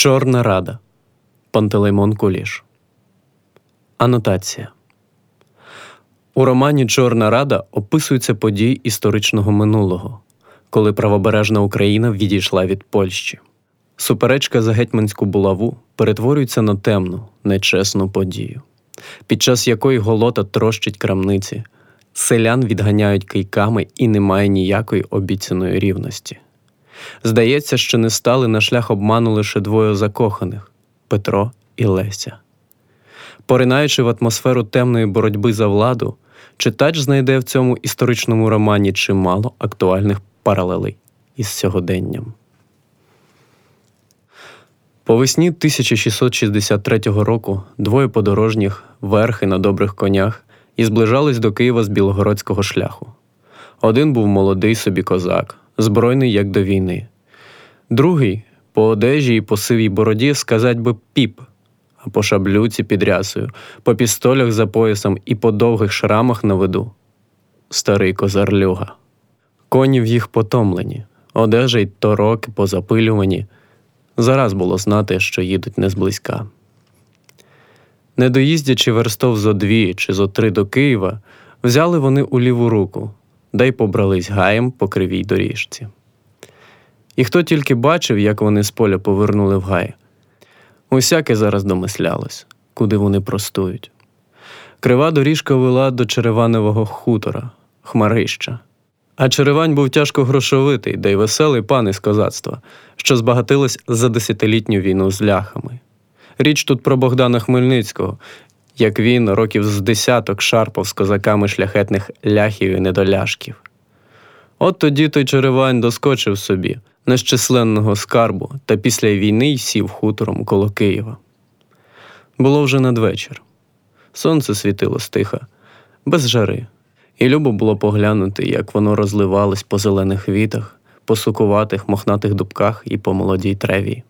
Чорна рада. Пантелеймон Куліш. Анотація. У романі Чорна Рада описуються події історичного минулого, коли правобережна Україна відійшла від Польщі. Суперечка за гетьманську булаву перетворюється на темну, нечесну подію, під час якої голота трощить крамниці, селян відганяють кийками і немає ніякої обіцяної рівності. Здається, що не стали на шлях обману лише двоє закоханих Петро і Леся. Поринаючи в атмосферу темної боротьби за владу, читач знайде в цьому історичному романі чимало актуальних паралелей із сьогоденням. По весні 1663 року двоє подорожніх, верхи на добрих конях, і зближались до Києва з білогородського шляху. Один був молодий собі козак, збройний як до війни. Другий по одежі і по сивій бороді сказать би піп, а по шаблюці під рясою, по пістолях за поясом і по довгих шрамах на виду. Старий козар Люга. Коні в їх потомлені, одежа й тороки позапилювані. Зараз було знати, що їдуть не зблизька. Не доїздячи верстов зо дві чи зо три до Києва, взяли вони у ліву руку, да й побрались гаєм по кривій доріжці. І хто тільки бачив, як вони з поля повернули в гай, усяке зараз домислялось, куди вони простують. Крива доріжка вела до Череваневого хутора, хмарища. А Черевань був тяжко грошовитий, да й веселий пан із козацтва, що збагатилось за десятилітню війну з ляхами. Річ тут про Богдана Хмельницького, як він років з десяток шарпав з козаками шляхетних ляхів і недоляшків. От тоді той Черевань доскочив собі нещисленного скарбу та після війни й сів хутором коло Києва. Було вже надвечір. Сонце світило стиха, без жари, і любо було поглянути, як воно розливалось по зелених вітах, по сукуватих мохнатих дубках і по молодій треві.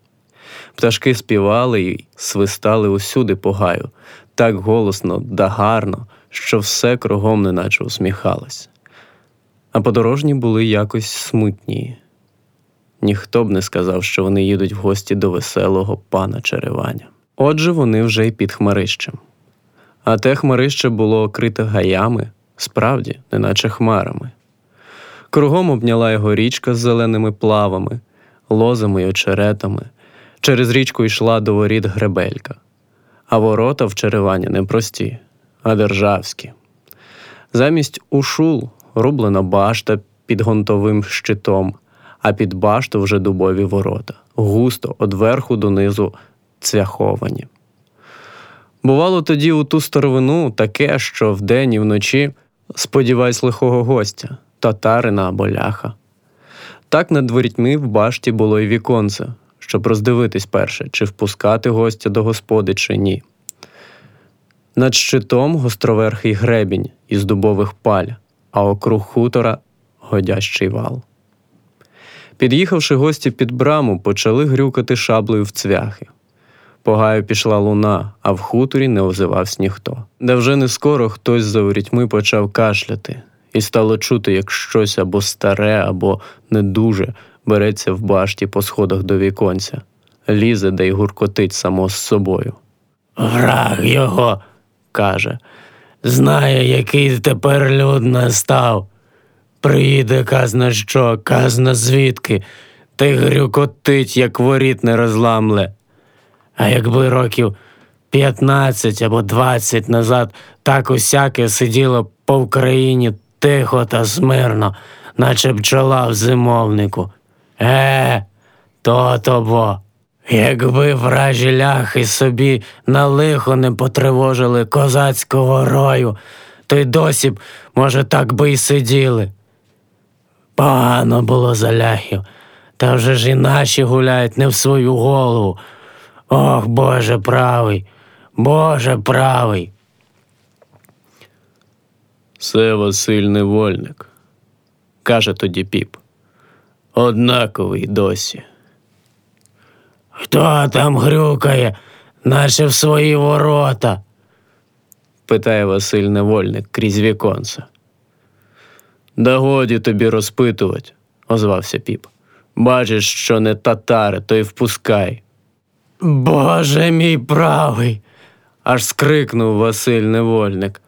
Пташки співали й свистали усюди по гаю, так голосно да гарно, що все кругом неначе усміхалось. А подорожні були якось смутні. Ніхто б не сказав, що вони їдуть в гості до веселого пана Череваня. Отже, вони вже й під хмарищем. А те хмарище було окрите гаями, справді, неначе хмарами. Кругом обняла його річка з зеленими плавами, лозами й очеретами. Через річку йшла до воріт гребелька, а ворота в Черевані не прості, а державські. Замість ушул рублена башта під гонтовим щитом, а під башту вже дубові ворота, густо од верху донизу цвяховані. Бувало тоді у ту старовину таке, що вдень і вночі сподівайсь лихого гостя, татарина або ляха. Так над ворітьми в башті було й віконце, щоб роздивитись перше, чи впускати гостя до господи, чи ні. Над щитом гостроверхий гребінь із дубових паль, а округ хутора годящий вал. Під'їхавши гості під браму, почали грюкати шаблею в цвяхи. По гаю пішла луна, а в хуторі не озивався ніхто. Де вже не скоро хтось за ворітьми почав кашляти, і стало чути, як щось або старе, або не дуже береться в башті по сходах до віконця, лізе да й гуркотить само з собою. Враг його, каже, знає, який тепер люд настав. Приїде казна що, казна звідки, та й грюкотить, як воріт не розламле. А якби років п'ятнадцять або двадцять назад так усяке сиділо по Україні тихо та смирно, наче бджола в зимовнику. Е, то-то бо. Якби вражі ляхи собі на лихо не потривожили козацького рою, то й досі б, може, так би й сиділи. Погано було за ляхів, та вже ж і наші гуляють не в свою голову. Ох, Боже правий, Боже правий. Це Василь Невольник, каже тоді піп. Однаковий досі. Хто там грюкає, наче в свої ворота? питає Василь Невольник крізь віконце. Да годі тобі розпитувати, озвався піп. Бачиш, що не татари, то й впускай. Боже мій правий. аж скрикнув Василь Невольник.